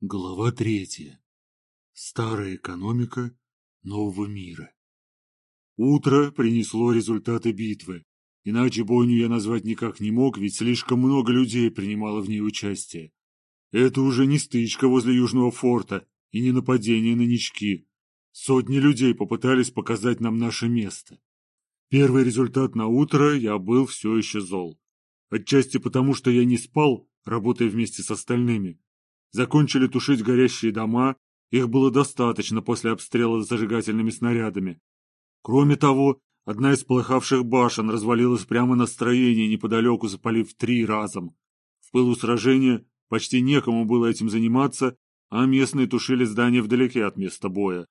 Глава третья. Старая экономика нового мира. Утро принесло результаты битвы. Иначе бойню я назвать никак не мог, ведь слишком много людей принимало в ней участие. Это уже не стычка возле Южного форта и не нападение на нички. Сотни людей попытались показать нам наше место. Первый результат на утро я был все еще зол. Отчасти потому, что я не спал, работая вместе с остальными Закончили тушить горящие дома, их было достаточно после обстрела зажигательными снарядами. Кроме того, одна из полыхавших башен развалилась прямо на строении, неподалеку запалив три разом. В пылу сражения почти некому было этим заниматься, а местные тушили здание вдалеке от места боя.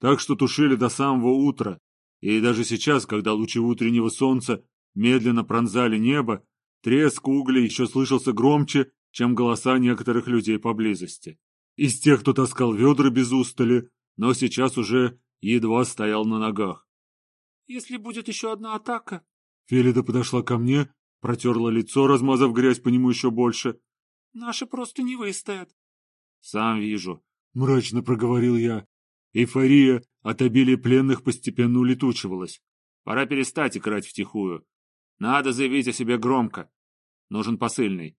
Так что тушили до самого утра, и даже сейчас, когда лучи утреннего солнца медленно пронзали небо, треск углей еще слышался громче, чем голоса некоторых людей поблизости. Из тех, кто таскал ведра без устали, но сейчас уже едва стоял на ногах. «Если будет еще одна атака...» Фелида подошла ко мне, протерла лицо, размазав грязь по нему еще больше. «Наши просто не выстоят». «Сам вижу», — мрачно проговорил я. Эйфория от обилия пленных постепенно улетучивалась. Пора перестать играть втихую. Надо заявить о себе громко. Нужен посыльный.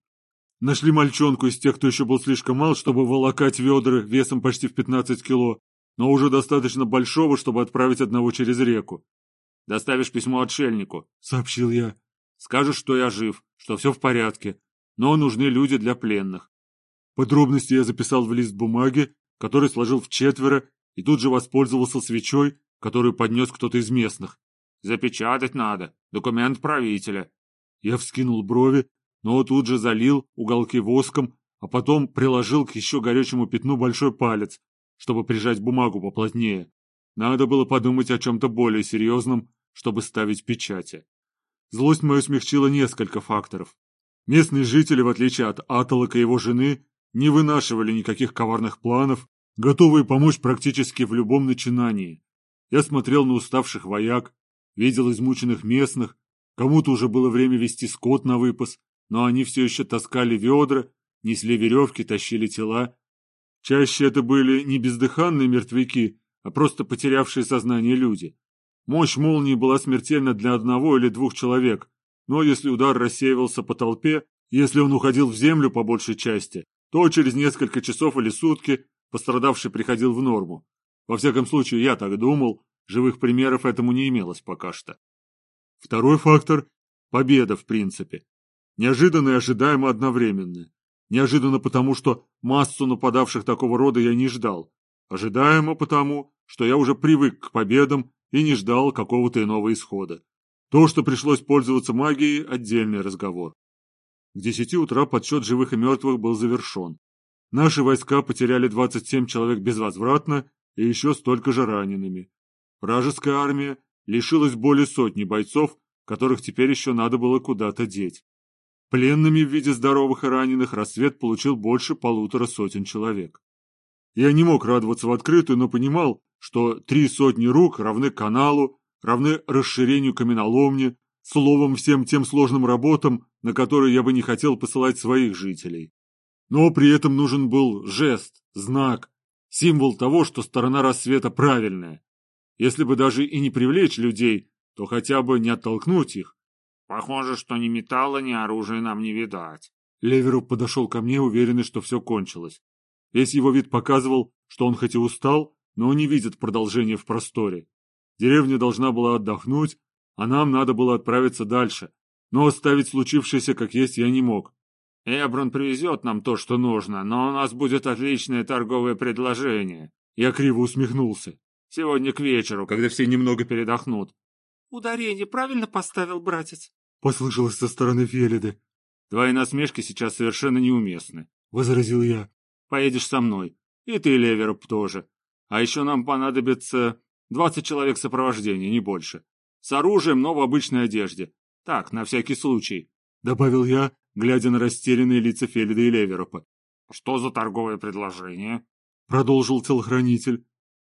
Нашли мальчонку из тех, кто еще был слишком мал, чтобы волокать ведра весом почти в 15 кило, но уже достаточно большого, чтобы отправить одного через реку. «Доставишь письмо отшельнику», — сообщил я. «Скажешь, что я жив, что все в порядке, но нужны люди для пленных». Подробности я записал в лист бумаги, который сложил в четверо, и тут же воспользовался свечой, которую поднес кто-то из местных. «Запечатать надо. Документ правителя». Я вскинул брови, но тут же залил уголки воском, а потом приложил к еще горячему пятну большой палец, чтобы прижать бумагу поплотнее. Надо было подумать о чем-то более серьезном, чтобы ставить печати. Злость мою смягчила несколько факторов. Местные жители, в отличие от Аталака и его жены, не вынашивали никаких коварных планов, готовые помочь практически в любом начинании. Я смотрел на уставших вояк, видел измученных местных, кому-то уже было время вести скот на выпас, но они все еще таскали ведра, несли веревки, тащили тела. Чаще это были не бездыханные мертвяки, а просто потерявшие сознание люди. Мощь молнии была смертельна для одного или двух человек, но если удар рассеивался по толпе, если он уходил в землю по большей части, то через несколько часов или сутки пострадавший приходил в норму. Во всяком случае, я так думал, живых примеров этому не имелось пока что. Второй фактор – победа, в принципе. Неожиданно и ожидаемо одновременно. Неожиданно потому, что массу нападавших такого рода я не ждал. Ожидаемо потому, что я уже привык к победам и не ждал какого-то иного исхода. То, что пришлось пользоваться магией, отдельный разговор. К десяти утра подсчет живых и мертвых был завершен. Наши войска потеряли 27 человек безвозвратно и еще столько же ранеными. Вражеская армия лишилась более сотни бойцов, которых теперь еще надо было куда-то деть. Пленными в виде здоровых и раненых рассвет получил больше полутора сотен человек. Я не мог радоваться в открытую, но понимал, что три сотни рук равны каналу, равны расширению каменоломни, словом, всем тем сложным работам, на которые я бы не хотел посылать своих жителей. Но при этом нужен был жест, знак, символ того, что сторона рассвета правильная. Если бы даже и не привлечь людей, то хотя бы не оттолкнуть их, Похоже, что ни металла, ни оружия нам не видать. Леверов подошел ко мне, уверенный, что все кончилось. Весь его вид показывал, что он хоть и устал, но не видит продолжения в просторе. Деревня должна была отдохнуть, а нам надо было отправиться дальше. Но оставить случившееся как есть я не мог. Эброн привезет нам то, что нужно, но у нас будет отличное торговое предложение. Я криво усмехнулся. Сегодня к вечеру, когда все немного передохнут. Ударение правильно поставил, братец? — послышалось со стороны Фелиды. «Твои насмешки сейчас совершенно неуместны», — возразил я. «Поедешь со мной. И ты, Левероп, тоже. А еще нам понадобится двадцать человек сопровождения, не больше. С оружием, но в обычной одежде. Так, на всякий случай», — добавил я, глядя на растерянные лица Фелида и Леверопа. «Что за торговое предложение?» — продолжил телохранитель.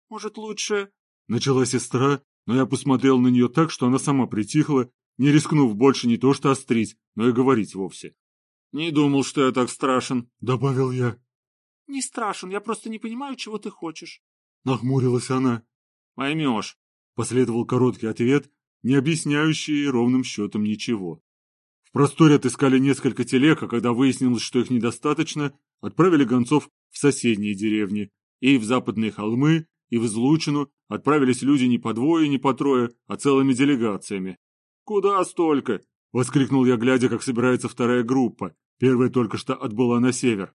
«Может, лучше...» — начала сестра, но я посмотрел на нее так, что она сама притихла не рискнув больше не то что острить, но и говорить вовсе. «Не думал, что я так страшен», — добавил я. Не страшен, я просто не понимаю, чего ты хочешь. Нахмурилась она. Поймешь. Последовал короткий ответ, не объясняющий ровным счетом ничего. В просторе отыскали несколько телег, а когда выяснилось, что их недостаточно, отправили гонцов в соседние деревни, и в западные холмы, и в излучину отправились люди не по двое, не по трое, а целыми делегациями. «Куда столько?» — воскликнул я, глядя, как собирается вторая группа. Первая только что отбыла на север.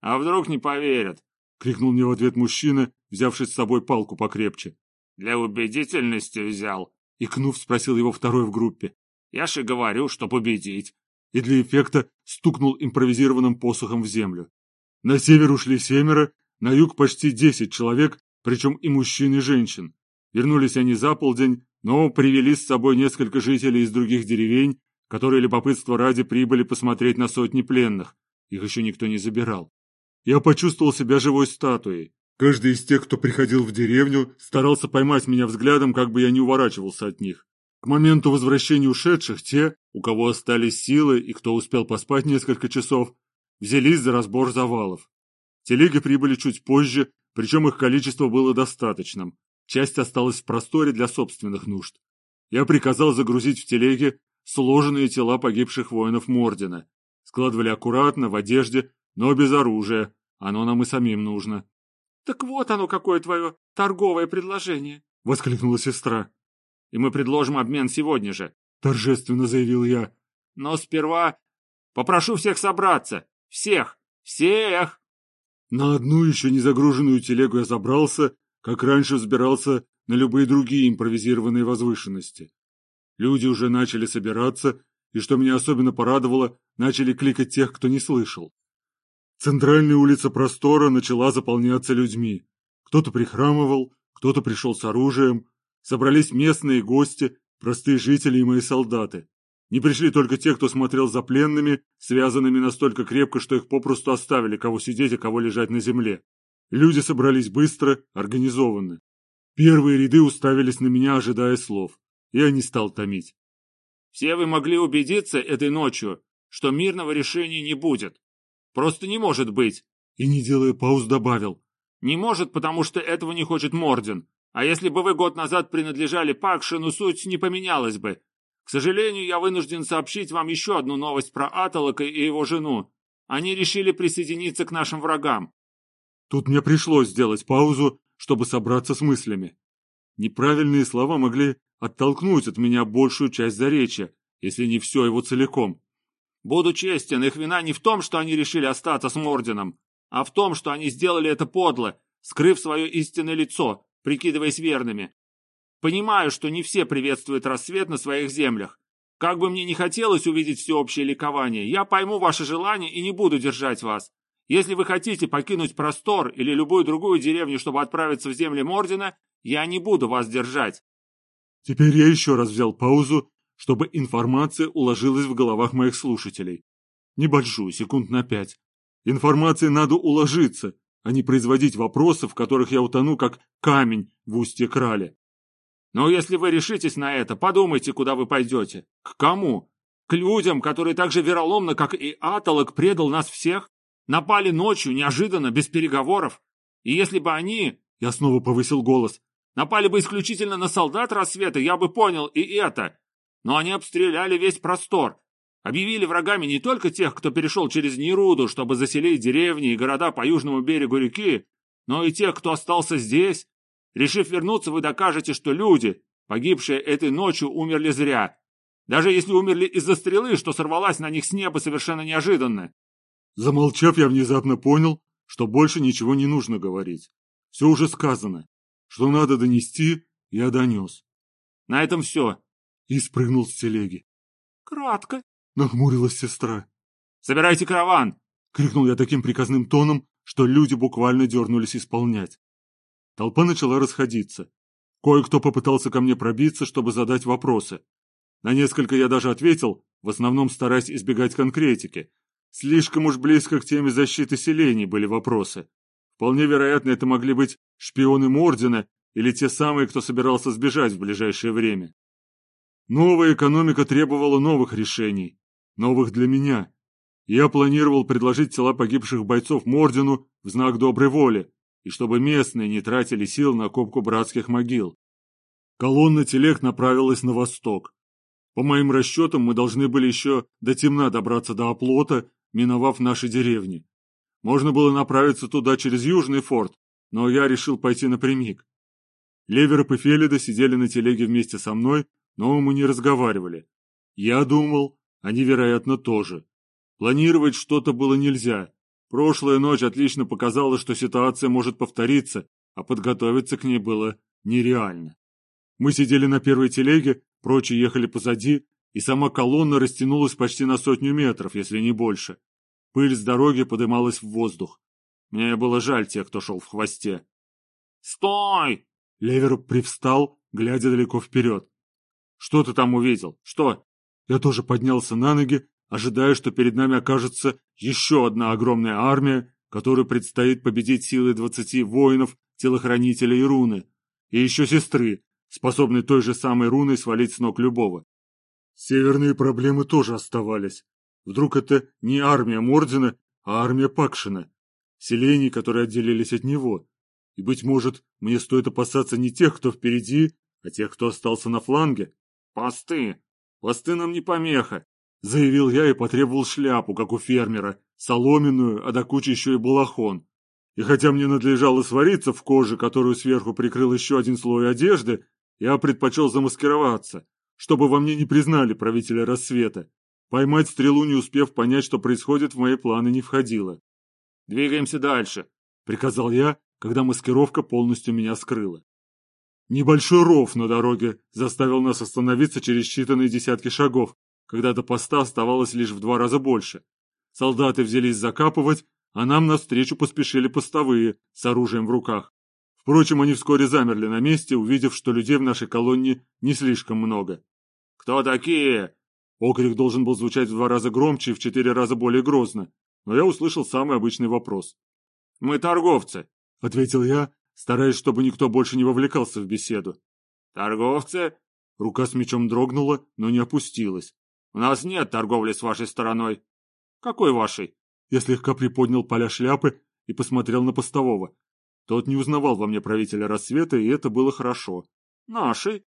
«А вдруг не поверят?» — крикнул мне в ответ мужчина, взявший с собой палку покрепче. «Для убедительности взял», — икнув, спросил его второй в группе. «Я же говорю, что победить». И для эффекта стукнул импровизированным посохом в землю. На север ушли семеро, на юг почти десять человек, причем и мужчин, и женщин. Вернулись они за полдень, но привели с собой несколько жителей из других деревень, которые любопытство ради прибыли посмотреть на сотни пленных. Их еще никто не забирал. Я почувствовал себя живой статуей. Каждый из тех, кто приходил в деревню, старался поймать меня взглядом, как бы я не уворачивался от них. К моменту возвращения ушедших те, у кого остались силы и кто успел поспать несколько часов, взялись за разбор завалов. Телеги прибыли чуть позже, причем их количество было достаточным. Часть осталась в просторе для собственных нужд. Я приказал загрузить в телеги сложенные тела погибших воинов Мордина. Складывали аккуратно, в одежде, но без оружия. Оно нам и самим нужно. — Так вот оно какое твое торговое предложение! — воскликнула сестра. — И мы предложим обмен сегодня же! — торжественно заявил я. — Но сперва попрошу всех собраться! Всех! Всех! На одну еще не загруженную телегу я забрался, как раньше взбирался на любые другие импровизированные возвышенности. Люди уже начали собираться, и, что меня особенно порадовало, начали кликать тех, кто не слышал. Центральная улица простора начала заполняться людьми. Кто-то прихрамывал, кто-то пришел с оружием. Собрались местные гости, простые жители и мои солдаты. Не пришли только те, кто смотрел за пленными, связанными настолько крепко, что их попросту оставили, кого сидеть, а кого лежать на земле. Люди собрались быстро, организованно. Первые ряды уставились на меня, ожидая слов. Я не стал томить. «Все вы могли убедиться этой ночью, что мирного решения не будет. Просто не может быть!» И, не делая пауз, добавил. «Не может, потому что этого не хочет Морден. А если бы вы год назад принадлежали Пакшину, суть не поменялась бы. К сожалению, я вынужден сообщить вам еще одну новость про Аталака и его жену. Они решили присоединиться к нашим врагам. Тут мне пришлось сделать паузу, чтобы собраться с мыслями. Неправильные слова могли оттолкнуть от меня большую часть заречья, если не все его целиком. Буду честен, их вина не в том, что они решили остаться с Мордином, а в том, что они сделали это подло, скрыв свое истинное лицо, прикидываясь верными. Понимаю, что не все приветствуют рассвет на своих землях. Как бы мне не хотелось увидеть всеобщее ликование, я пойму ваше желание и не буду держать вас. Если вы хотите покинуть простор или любую другую деревню, чтобы отправиться в земли Мордина, я не буду вас держать. Теперь я еще раз взял паузу, чтобы информация уложилась в головах моих слушателей. Небольшую, секунд на пять. Информации надо уложиться, а не производить вопросов, в которых я утону, как камень в устье крали. Но если вы решитесь на это, подумайте, куда вы пойдете. К кому? К людям, которые так же вероломно, как и Аталок, предал нас всех? Напали ночью, неожиданно, без переговоров? И если бы они... Я снова повысил голос. Напали бы исключительно на солдат рассвета, я бы понял и это. Но они обстреляли весь простор. Объявили врагами не только тех, кто перешел через Неруду, чтобы заселить деревни и города по южному берегу реки, но и тех, кто остался здесь, Решив вернуться, вы докажете, что люди, погибшие этой ночью, умерли зря. Даже если умерли из-за стрелы, что сорвалась на них с неба совершенно неожиданно. Замолчав, я внезапно понял, что больше ничего не нужно говорить. Все уже сказано. Что надо донести, я донес. На этом все. И спрыгнул с телеги. Кратко. Нахмурилась сестра. Собирайте караван. Крикнул я таким приказным тоном, что люди буквально дернулись исполнять. Толпа начала расходиться. Кое-кто попытался ко мне пробиться, чтобы задать вопросы. На несколько я даже ответил, в основном стараясь избегать конкретики. Слишком уж близко к теме защиты селений были вопросы. Вполне вероятно, это могли быть шпионы Мордина или те самые, кто собирался сбежать в ближайшее время. Новая экономика требовала новых решений, новых для меня. Я планировал предложить тела погибших бойцов Мордину в знак доброй воли, и чтобы местные не тратили сил на копку братских могил. Колонна телег направилась на восток. По моим расчетам, мы должны были еще до темна добраться до оплота, миновав наши деревни. Можно было направиться туда через Южный форт, но я решил пойти напрямик. Левероп и Фелида сидели на телеге вместе со мной, но мы не разговаривали. Я думал, они, вероятно, тоже. Планировать что-то было нельзя. Прошлая ночь отлично показала, что ситуация может повториться, а подготовиться к ней было нереально. Мы сидели на первой телеге, прочие ехали позади, и сама колонна растянулась почти на сотню метров, если не больше. Пыль с дороги подымалась в воздух. Мне было жаль тех, кто шел в хвосте. «Стой!» Левер привстал, глядя далеко вперед. «Что ты там увидел? Что?» Я тоже поднялся на ноги, ожидая, что перед нами окажется еще одна огромная армия, которую предстоит победить силой двадцати воинов, телохранителей и руны, и еще сестры, способной той же самой руной свалить с ног любого. Северные проблемы тоже оставались. Вдруг это не армия Мордина, а армия Пакшина, селений, которые отделились от него. И, быть может, мне стоит опасаться не тех, кто впереди, а тех, кто остался на фланге. Посты! Посты нам не помеха. Заявил я и потребовал шляпу, как у фермера, соломенную, а до кучи еще и балахон. И хотя мне надлежало свариться в коже, которую сверху прикрыл еще один слой одежды, я предпочел замаскироваться, чтобы во мне не признали правителя рассвета. Поймать стрелу, не успев понять, что происходит, в мои планы не входило. «Двигаемся дальше», — приказал я, когда маскировка полностью меня скрыла. Небольшой ров на дороге заставил нас остановиться через считанные десятки шагов, когда до поста оставалось лишь в два раза больше. Солдаты взялись закапывать, а нам навстречу поспешили постовые с оружием в руках. Впрочем, они вскоре замерли на месте, увидев, что людей в нашей колонне не слишком много. «Кто такие?» Окрик должен был звучать в два раза громче и в четыре раза более грозно, но я услышал самый обычный вопрос. «Мы торговцы», — ответил я, стараясь, чтобы никто больше не вовлекался в беседу. «Торговцы?» Рука с мечом дрогнула, но не опустилась. У нас нет торговли с вашей стороной. Какой вашей? Я слегка приподнял поля шляпы и посмотрел на постового. Тот не узнавал во мне правителя рассвета, и это было хорошо. Нашей?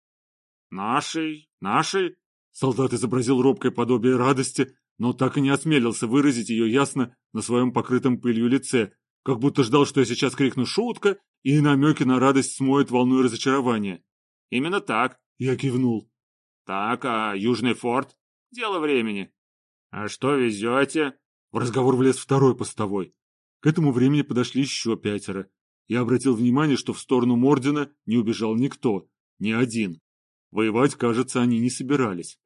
Нашей? Нашей? Солдат изобразил робкое подобие радости, но так и не осмелился выразить ее ясно на своем покрытом пылью лице, как будто ждал, что я сейчас крикну «шутка», и намеки на радость смоет волну разочарования. «Именно так», — я кивнул. «Так, а Южный форт?» Дело времени. А что везете? В разговор влез второй постовой. К этому времени подошли еще пятеро. Я обратил внимание, что в сторону Мордина не убежал никто, ни один. Воевать, кажется, они не собирались.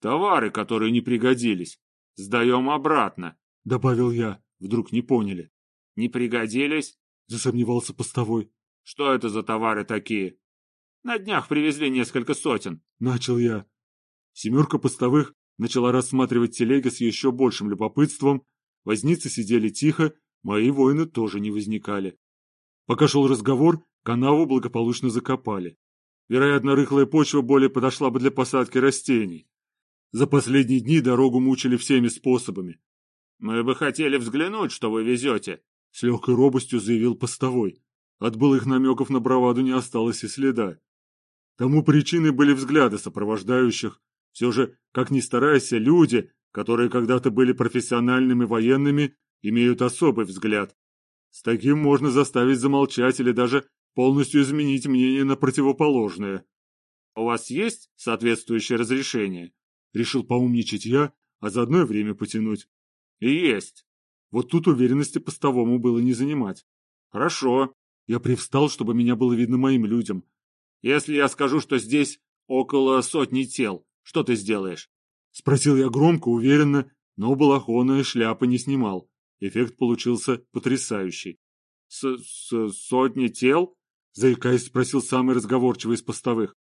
Товары, которые не пригодились, сдаем обратно, — добавил я. Вдруг не поняли. Не пригодились? — засомневался постовой. Что это за товары такие? На днях привезли несколько сотен. Начал я. Семерка постовых начала рассматривать телеги с еще большим любопытством, возницы сидели тихо, мои воины тоже не возникали. Пока шел разговор, канаву благополучно закопали. Вероятно, рыхлая почва более подошла бы для посадки растений. За последние дни дорогу мучили всеми способами. «Мы бы хотели взглянуть, что вы везете», — с легкой робостью заявил постовой. От былых намеков на браваду не осталось и следа. Тому причиной были взгляды сопровождающих, все же, как ни старайся, люди, которые когда-то были профессиональными военными, имеют особый взгляд. С таким можно заставить замолчать или даже полностью изменить мнение на противоположное. «У вас есть соответствующее разрешение?» Решил поумничать я, а заодно и время потянуть. «И есть». Вот тут уверенности постовому было не занимать. «Хорошо». Я привстал, чтобы меня было видно моим людям. «Если я скажу, что здесь около сотни тел, что ты сделаешь? Спросил я громко, уверенно, но балахона и шляпы не снимал. Эффект получился потрясающий. С -с «Сотни тел?» — заикаясь, спросил самый разговорчивый из постовых.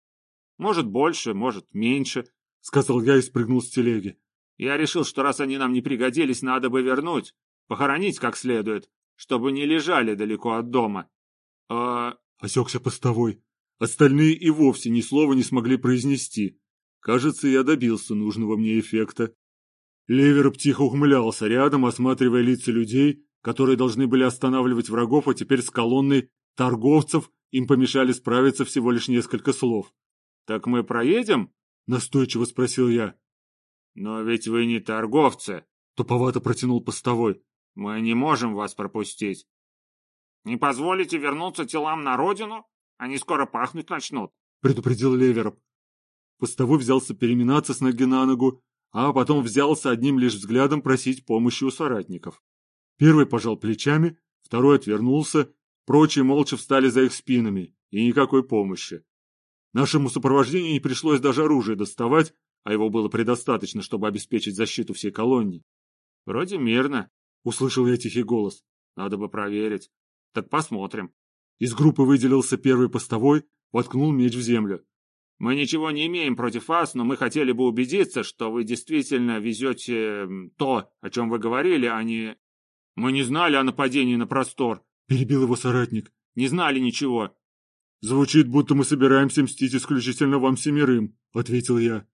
«Может, больше, может, меньше», — сказал я и спрыгнул с телеги. «Я решил, что раз они нам не пригодились, надо бы вернуть, похоронить как следует, чтобы не лежали далеко от дома». «А...» — осекся постовой. Остальные и вовсе ни слова не смогли произнести. Кажется, я добился нужного мне эффекта. Левероп тихо ухмылялся рядом, осматривая лица людей, которые должны были останавливать врагов, а теперь с колонной торговцев им помешали справиться всего лишь несколько слов. «Так мы проедем?» — настойчиво спросил я. «Но ведь вы не торговцы», — туповато протянул постовой. «Мы не можем вас пропустить». «Не позволите вернуться телам на родину? Они скоро пахнуть начнут», — предупредил Левероп. Постовой взялся переминаться с ноги на ногу, а потом взялся одним лишь взглядом просить помощи у соратников. Первый пожал плечами, второй отвернулся, прочие молча встали за их спинами, и никакой помощи. Нашему сопровождению не пришлось даже оружие доставать, а его было предостаточно, чтобы обеспечить защиту всей колонии. «Вроде мирно», — услышал я тихий голос. «Надо бы проверить. Так посмотрим». Из группы выделился первый постовой, воткнул меч в землю. Мы ничего не имеем против вас, но мы хотели бы убедиться, что вы действительно везете то, о чем вы говорили, а не... Мы не знали о нападении на простор. Перебил его соратник. Не знали ничего. Звучит, будто мы собираемся мстить исключительно вам семерым, ответил я.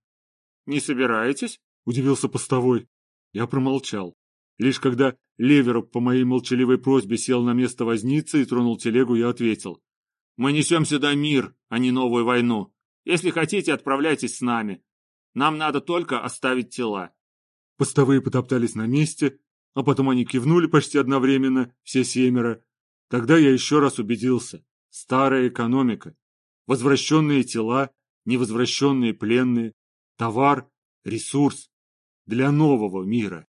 Не собираетесь? Удивился постовой. Я промолчал. Лишь когда Левероп по моей молчаливой просьбе сел на место возницы и тронул телегу, я ответил. Мы несем сюда мир, а не новую войну. Если хотите, отправляйтесь с нами. Нам надо только оставить тела». Постовые потоптались на месте, а потом они кивнули почти одновременно, все семеро. Тогда я еще раз убедился. Старая экономика. Возвращенные тела, невозвращенные пленные. Товар, ресурс. Для нового мира.